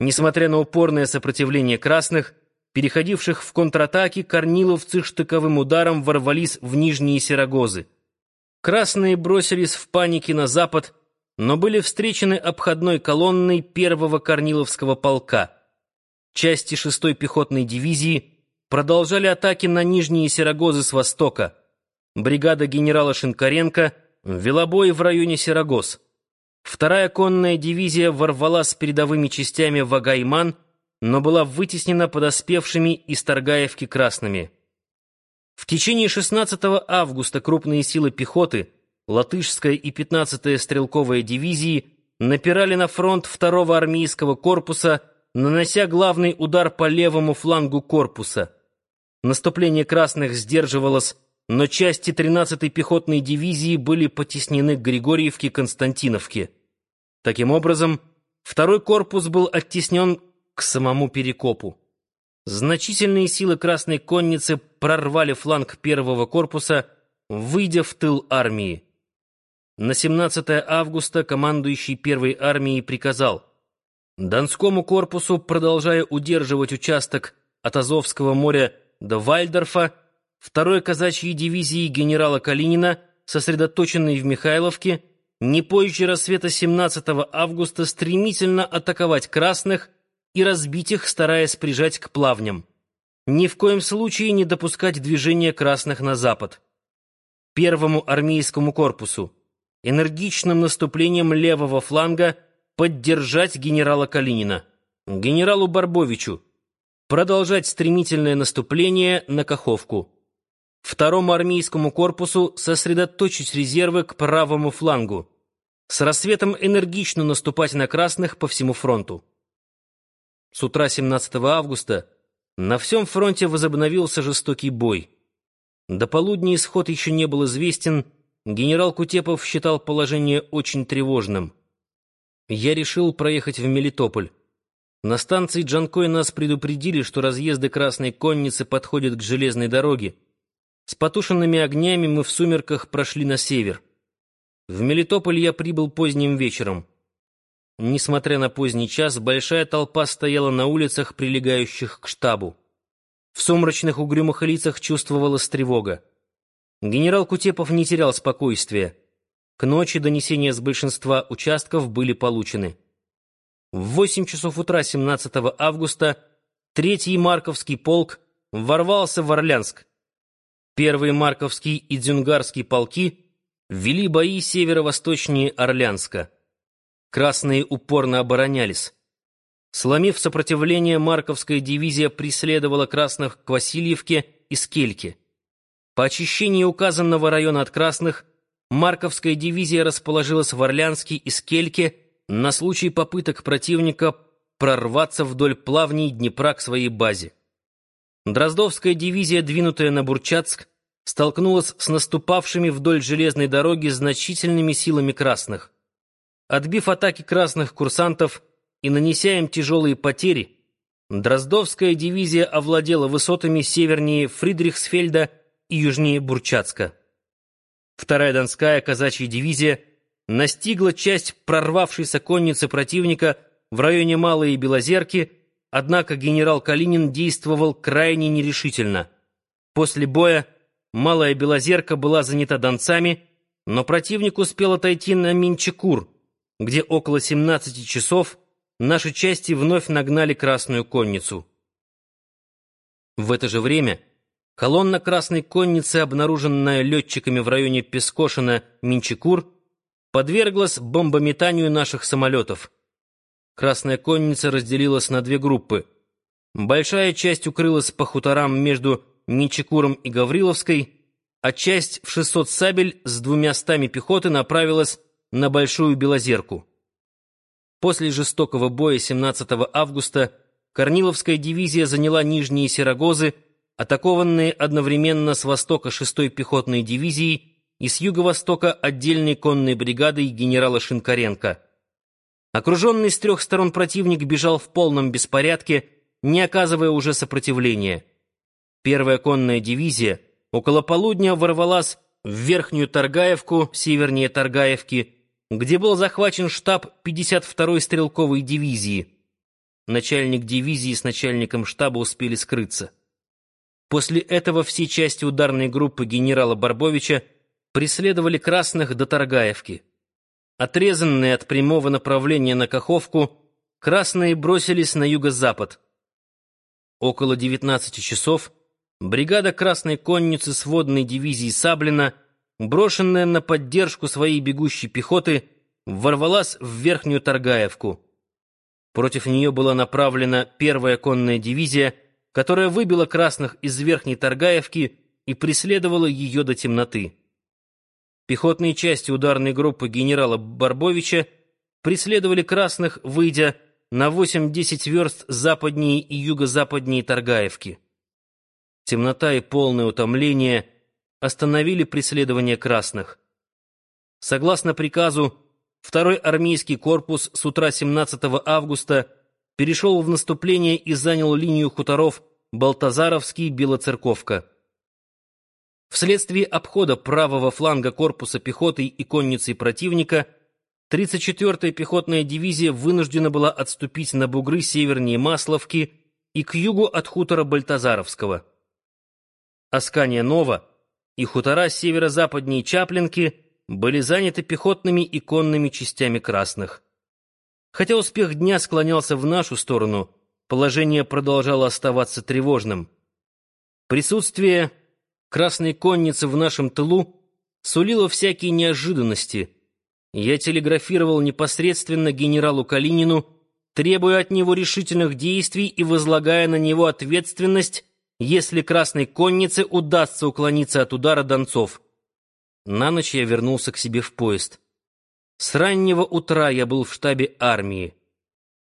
Несмотря на упорное сопротивление красных, переходивших в контратаки, корниловцы штыковым ударом ворвались в нижние Серогозы. Красные бросились в панике на запад, но были встречены обходной колонной первого Корниловского полка. Части 6-й пехотной дивизии продолжали атаки на нижние Серогозы с востока. Бригада генерала Шинкаренко вела бой в районе Серогоз. Вторая конная дивизия ворвалась с передовыми частями в Агайман, но была вытеснена подоспевшими из Торгаевки красными. В течение 16 августа крупные силы пехоты, Латышская и 15-я стрелковая дивизии, напирали на фронт второго армейского корпуса, нанося главный удар по левому флангу корпуса. Наступление красных сдерживалось, но части 13-й пехотной дивизии были потеснены к Григорьевке-Константиновке. Таким образом, второй корпус был оттеснен к самому Перекопу. Значительные силы Красной Конницы прорвали фланг первого корпуса, выйдя в тыл армии. На 17 августа командующий первой армией приказал Донскому корпусу, продолжая удерживать участок от Азовского моря до Вальдорфа, второй казачьей дивизии генерала Калинина, сосредоточенной в Михайловке, не позже рассвета 17 августа стремительно атаковать красных и разбить их, стараясь прижать к плавням. Ни в коем случае не допускать движения красных на запад. Первому армейскому корпусу энергичным наступлением левого фланга поддержать генерала Калинина, генералу Барбовичу, продолжать стремительное наступление на Каховку. Второму армейскому корпусу сосредоточить резервы к правому флангу. С рассветом энергично наступать на красных по всему фронту. С утра 17 августа на всем фронте возобновился жестокий бой. До полудня исход еще не был известен, генерал Кутепов считал положение очень тревожным. Я решил проехать в Мелитополь. На станции Джанкой нас предупредили, что разъезды Красной Конницы подходят к железной дороге. С потушенными огнями мы в сумерках прошли на север. В Мелитополь я прибыл поздним вечером. Несмотря на поздний час, большая толпа стояла на улицах, прилегающих к штабу. В сумрачных угрюмых лицах чувствовалась тревога. Генерал Кутепов не терял спокойствия. К ночи донесения с большинства участков были получены. В 8 часов утра 17 августа Третий Марковский полк ворвался в Орлянск. Первый Марковский и Дзюнгарский полки вели бои северо-восточнее Орлянска. Красные упорно оборонялись. Сломив сопротивление, Марковская дивизия преследовала красных к Васильевке и Скельке. По очищении указанного района от красных, Марковская дивизия расположилась в Орлянске и Скельке на случай попыток противника прорваться вдоль плавней Днепра к своей базе. Дроздовская дивизия, двинутая на Бурчатск, столкнулась с наступавшими вдоль железной дороги значительными силами красных. Отбив атаки красных курсантов и нанеся им тяжелые потери, Дроздовская дивизия овладела высотами севернее Фридрихсфельда и южнее Бурчатска. Вторая Донская казачья дивизия настигла часть прорвавшейся конницы противника в районе Малой Белозерки, однако генерал Калинин действовал крайне нерешительно. После боя Малая Белозерка была занята донцами, но противник успел отойти на Минчекур, где около 17 часов наши части вновь нагнали Красную конницу. В это же время колонна Красной конницы, обнаруженная летчиками в районе Пескошина-Минчекур, подверглась бомбометанию наших самолетов. Красная конница разделилась на две группы. Большая часть укрылась по хуторам между Минчекуром и Гавриловской, а часть в 600 сабель с двумя стами пехоты направилась на Большую Белозерку. После жестокого боя 17 августа Корниловская дивизия заняла Нижние Серогозы, атакованные одновременно с востока 6-й пехотной дивизией и с юго-востока отдельной конной бригадой генерала Шинкаренко. Окруженный с трех сторон противник бежал в полном беспорядке, не оказывая уже сопротивления. Первая конная дивизия около полудня ворвалась в Верхнюю Торгаевку, севернее Торгаевки, где был захвачен штаб 52-й стрелковой дивизии. начальник дивизии с начальником штаба успели скрыться. После этого все части ударной группы генерала Барбовича преследовали красных до Торгаевки. Отрезанные от прямого направления на Каховку, красные бросились на юго-запад. Около 19 часов бригада Красной конницы сводной дивизии Саблина, брошенная на поддержку своей бегущей пехоты, ворвалась в Верхнюю Торгаевку. Против нее была направлена первая конная дивизия, которая выбила красных из Верхней Торгаевки и преследовала ее до темноты. Пехотные части ударной группы генерала Барбовича преследовали красных, выйдя на 8-10 верст западнее и юго-западнее Торгаевки. Темнота и полное утомление остановили преследование красных. Согласно приказу, второй армейский корпус с утра 17 августа перешел в наступление и занял линию хуторов Балтазаровский, Белоцерковка. Вследствие обхода правого фланга корпуса пехоты и конницей противника 34-я пехотная дивизия вынуждена была отступить на бугры севернее Масловки и к югу от хутора Бальтазаровского. Аскания Нова и хутора северо-западнее Чаплинки были заняты пехотными и конными частями красных. Хотя успех дня склонялся в нашу сторону, положение продолжало оставаться тревожным. Присутствие красной конницы в нашем тылу сулило всякие неожиданности. Я телеграфировал непосредственно генералу Калинину, требуя от него решительных действий и возлагая на него ответственность, если красной коннице удастся уклониться от удара донцов. На ночь я вернулся к себе в поезд. С раннего утра я был в штабе армии.